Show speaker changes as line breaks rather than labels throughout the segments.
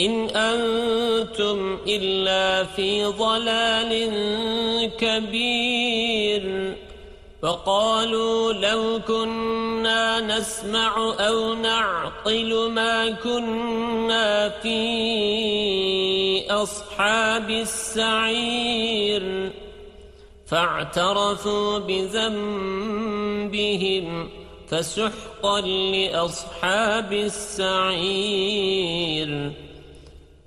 إن أنتم إلا في ضلال كبير فقالوا لو كنا نسمع أو نعقل ما كنا في أصحاب السعير فاعترفوا بذنبهم فسحقا لأصحاب السعير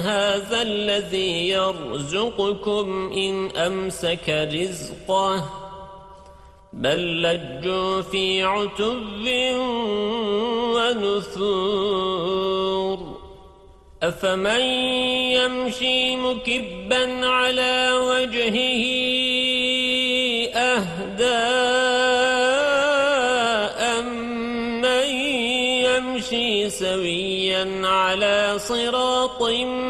هذا الذي يرزقكم إن أمسك رزقه بل لجوا في عتب ونثور أفمن يمشي مكبا على وجهه أهدى أمن يمشي سويا على صراط مبين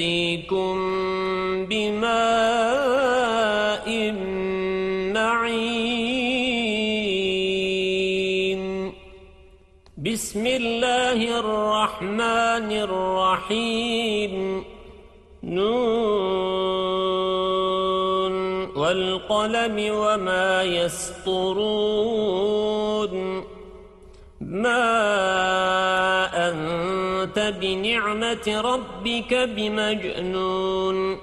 يأتيكم بماء معين بسم الله الرحمن الرحيم نون والقلم وما يسطرون ما بنعمة ربك بمجنون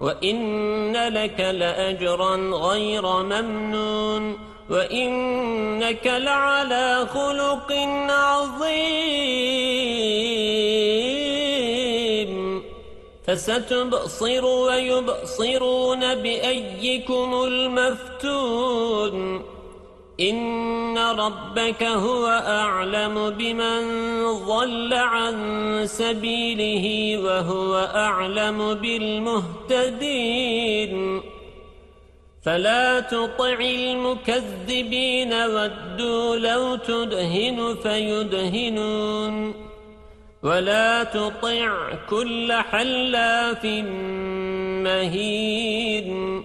وإن لك لأجرا غير ممنون وإنك لعلى خلق عظيم فستبصر ويبصرون بأيكم المفتون إِنَّ رَبَّكَ هُوَ أَعْلَمُ بِمَنْ ضَلَّ عَنْ سَبِيلِهِ وَهُوَ أَعْلَمُ بِالْمُهْتَدِينَ فَلَا تُطِعِ الْمُكَذِّبِينَ وَدُّوا لَوْ تُدْهِنُ فَيُدْهِنُونَ وَلَا تُطِعْ كُلَّ حَلَّافٍ مَهِينٍ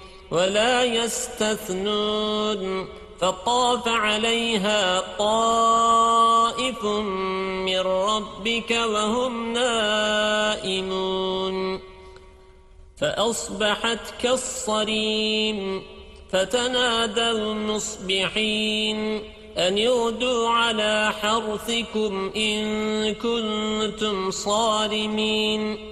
ولا يستثنون فطاف عليها طائف من ربك وهم نائمون فأصبحت كالصريم فتنادى المصبحين أن يغدوا على حرثكم إن كنتم صارمين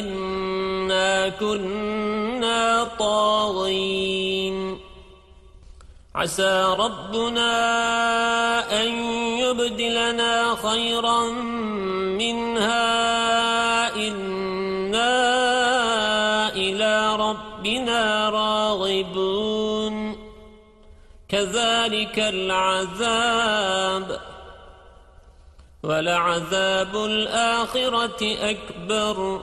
إنا كنا طاغين عسى ربنا أن يبدلنا خيرا منها إنا إلى ربنا راغبون كذلك العذاب ولعذاب الآخرة أكبر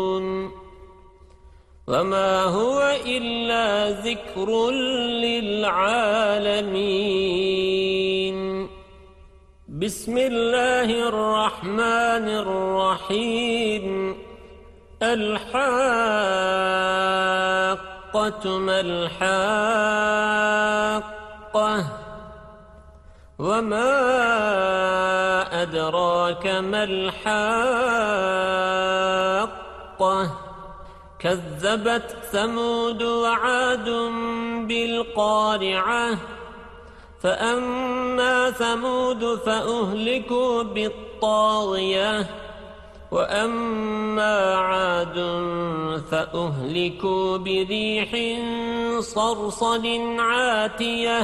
وما هو إلا ذكر للعالمين بسم الله الرحمن الرحيم الحاقة ما الحاقة وما أدراك ما الحاقة كذبت ثمود وعاد بالقارعة فأما ثمود فأهلكوا بالطاغية وَأَمَّا عَادٌ فَأُهْلِكُوا بِرِيحٍ صرصد عَاتِيَةٍ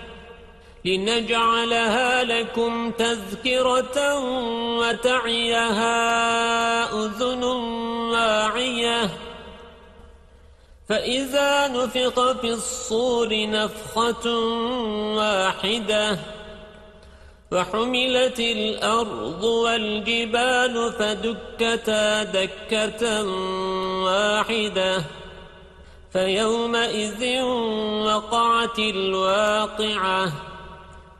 لنجعلها لكم تذكرة وتعيها أذن واعية فإذا نفق في الصور نفخة واحدة وحملت الأرض والجبال فدكتا دكة واحدة فيومئذ وقعت الواقعة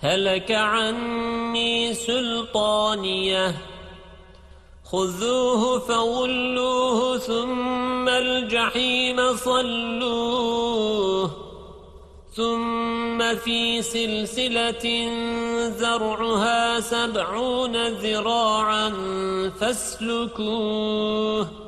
هلك عني سلطانيه خذوه فغلوه ثم الجحيم صلوه ثم في سلسلة زرعها سبعون ذراعا فاسلكوه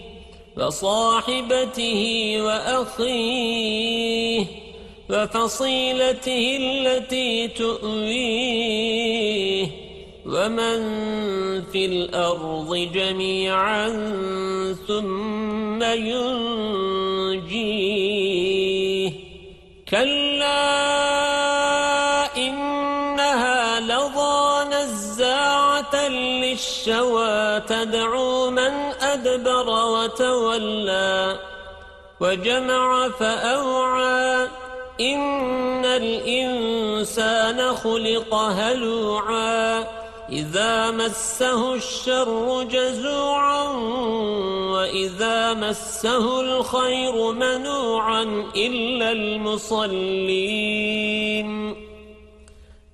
وصاحبته وأخيه وفصيلته التي تؤويه ومن في الأرض جميعا ثم ينجيه كلا إنها لظى نزاعة للشوى تدعو أدبر وتولى وجمع فأوعى إن الإنسان خلق هلوعا إذا مسه الشر جزوعا وإذا مسه الخير منوعا إلا المصلين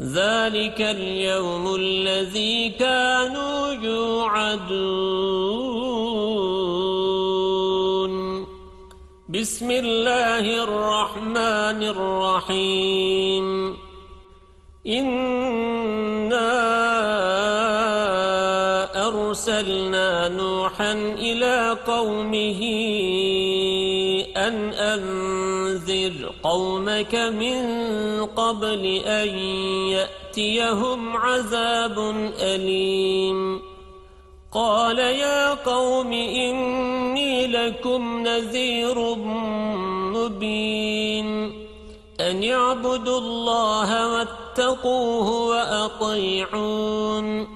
ذلك اليوم الذي كانوا يوعدون بسم الله الرحمن الرحيم إنا أرسلنا نوحا إلى قومه قومك من قبل أن يأتيهم عذاب أليم قال يا قوم إني لكم نذير مبين أن يعبدوا الله واتقوه وأطيعون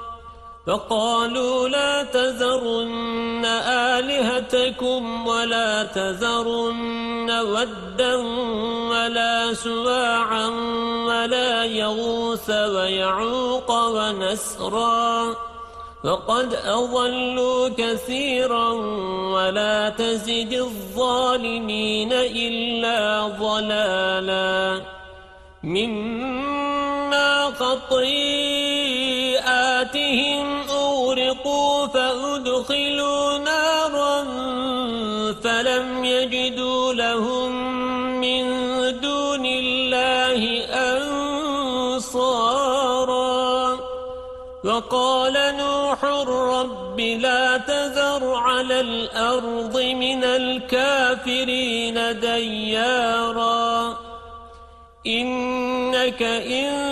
فقالوا لا تذرن آلهتكم ولا تذرن ودا ولا سواعا ولا يغوث ويعوق ونسرا فقد أضلوا كثيرا ولا تزد الظالمين إلا ضلالا مما قطير بِسَبَبِهِمْ أُغْرِقُوا فَأُدْخِلُوا نَارًا فَلَمْ يَجِدُوا لَهُم مِّن دُونِ اللَّهِ أَنصَارًا وَقَالَ نُوحٌ رَبِّ لَا تَذَرْ عَلَى الْأَرْضِ مِنَ الْكَافِرِينَ دَيَّارًا إِنَّكَ إِن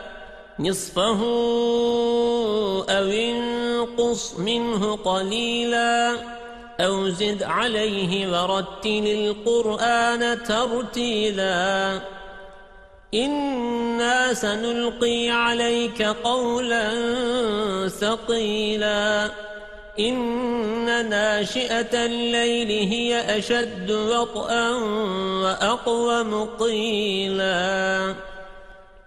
نصفه أو انقص منه قليلا أو زد عليه ورتل القرآن ترتيلا إنا سنلقي عليك قولا ثقيلا إن ناشئة الليل هي أشد وطئا وأقوم قيلاً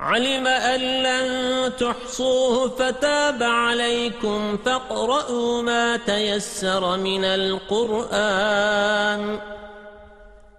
علم أن لن تحصوه فتاب عليكم فاقرأوا ما تيسر من القرآن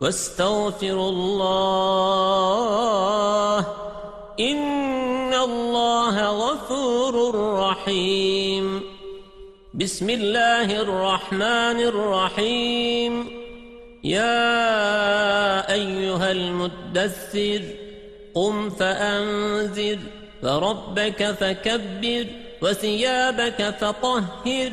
واستغفروا الله إن الله غفور رحيم بسم الله الرحمن الرحيم يا أيها المدثر قم فأنذر فربك فكبر وثيابك فطهر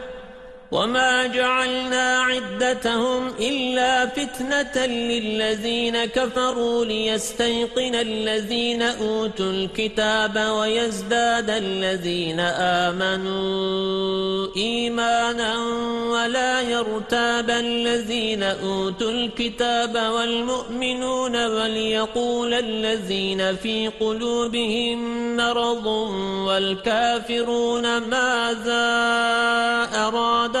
وَمَا جَعَلْنَا عِدَّتَهُمْ إِلَّا فِتْنَةً لِلَّذِينَ كَفَرُوا لِيَسْتَيْقِنَ الَّذِينَ أُوتُوا الْكِتَابَ وَيَزْدَادَ الَّذِينَ آمَنُوا إِيمَانًا وَلَا يَرْتَابَ الَّذِينَ أُوتُوا الْكِتَابَ وَالْمُؤْمِنُونَ وَلْيَقُولَ الَّذِينَ فِي قُلُوبِهِم مَّرَضٌ وَالْكَافِرُونَ مَاذَا أَرَادَ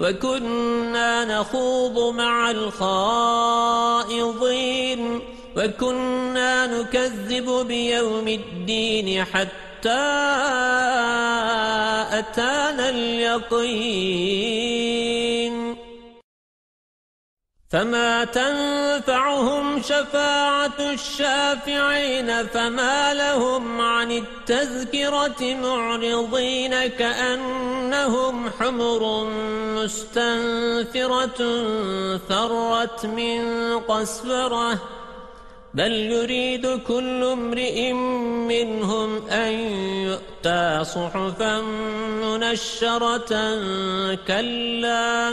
وكنا نخوض مع الخائضين وكنا نكذب بيوم الدين حتى أتانا اليقين فما تنفعهم شفاعة الشافعين فما لهم عن التذكرة معرضين كأنهم حمر مستنفرة ثرت من قسفرة بل يريد كل امرئ منهم أن يؤتى صحفا منشرة كلاً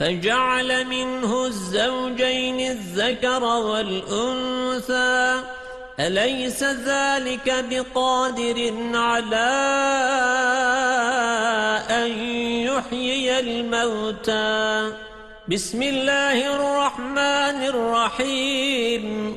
فجعل منه الزوجين الذكر والأنثى أليس ذلك بقادر على أن يحيي الموتى بسم الله الرحمن الرحيم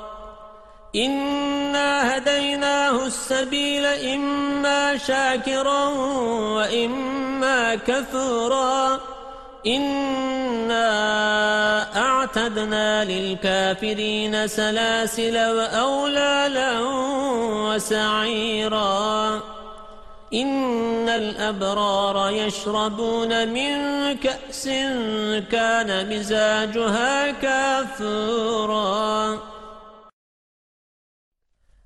إنا هديناه السبيل إما شاكرا وإما كفورا إنا أعتدنا للكافرين سلاسل وأولالا وسعيرا إن الأبرار يشربون من كأس كان مزاجها كافوراً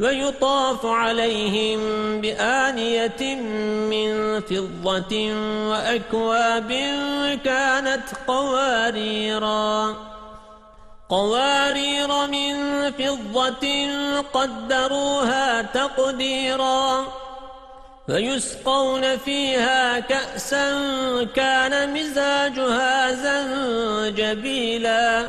ويطاف عليهم بآنية من فضة وأكواب كانت قواريرا قوارير من فضة قدروها تقديرا فيسقون فيها كأسا كان مزاجها زنجبيلاً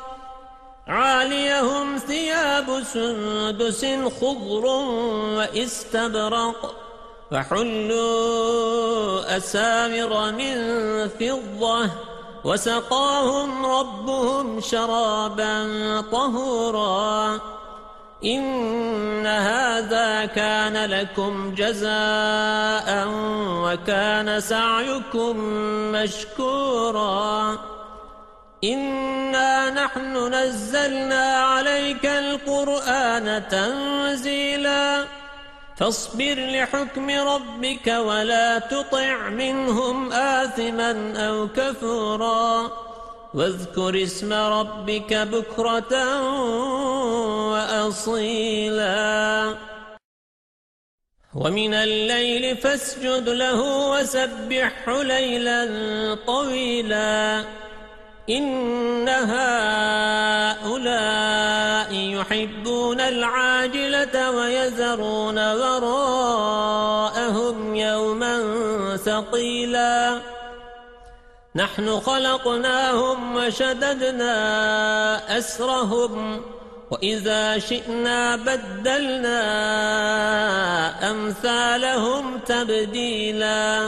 عاليهم ثياب سندس خضر واستبرق وحلوا أسامر من فضة وسقاهم ربهم شرابا طهورا إن هذا كان لكم جزاء وكان سعيكم مشكوراً إِنَّا نَحْنُ نَزَّلْنَا عَلَيْكَ الْقُرْآنَ تَنزِيلًا فَاصْبِرْ لِحُكْمِ رَبِّكَ وَلَا تُطِعْ مِنْهُمْ آثِمًا أَوْ كَفُورًا واذكر اسم ربك بكرة وأصيلا ومن الليل فاسجد له وسبح ليلا طويلا إن هؤلاء يحبون العاجلة ويذرون وراءهم يوما ثقيلا نحن خلقناهم وشددنا أسرهم وَإِذَا شِئْنَا بَدَّلْنَا أَمْثَالَهُمْ تَبْدِيلًا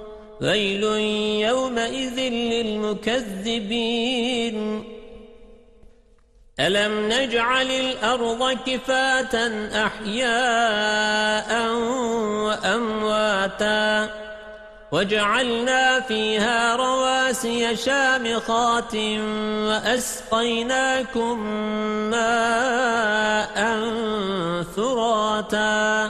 ويل يومئذ للمكذبين ألم نجعل الأرض كفاة أحياء وأمواتا وجعلنا فيها رواسي شامخات وأسقيناكم ماء ثراتا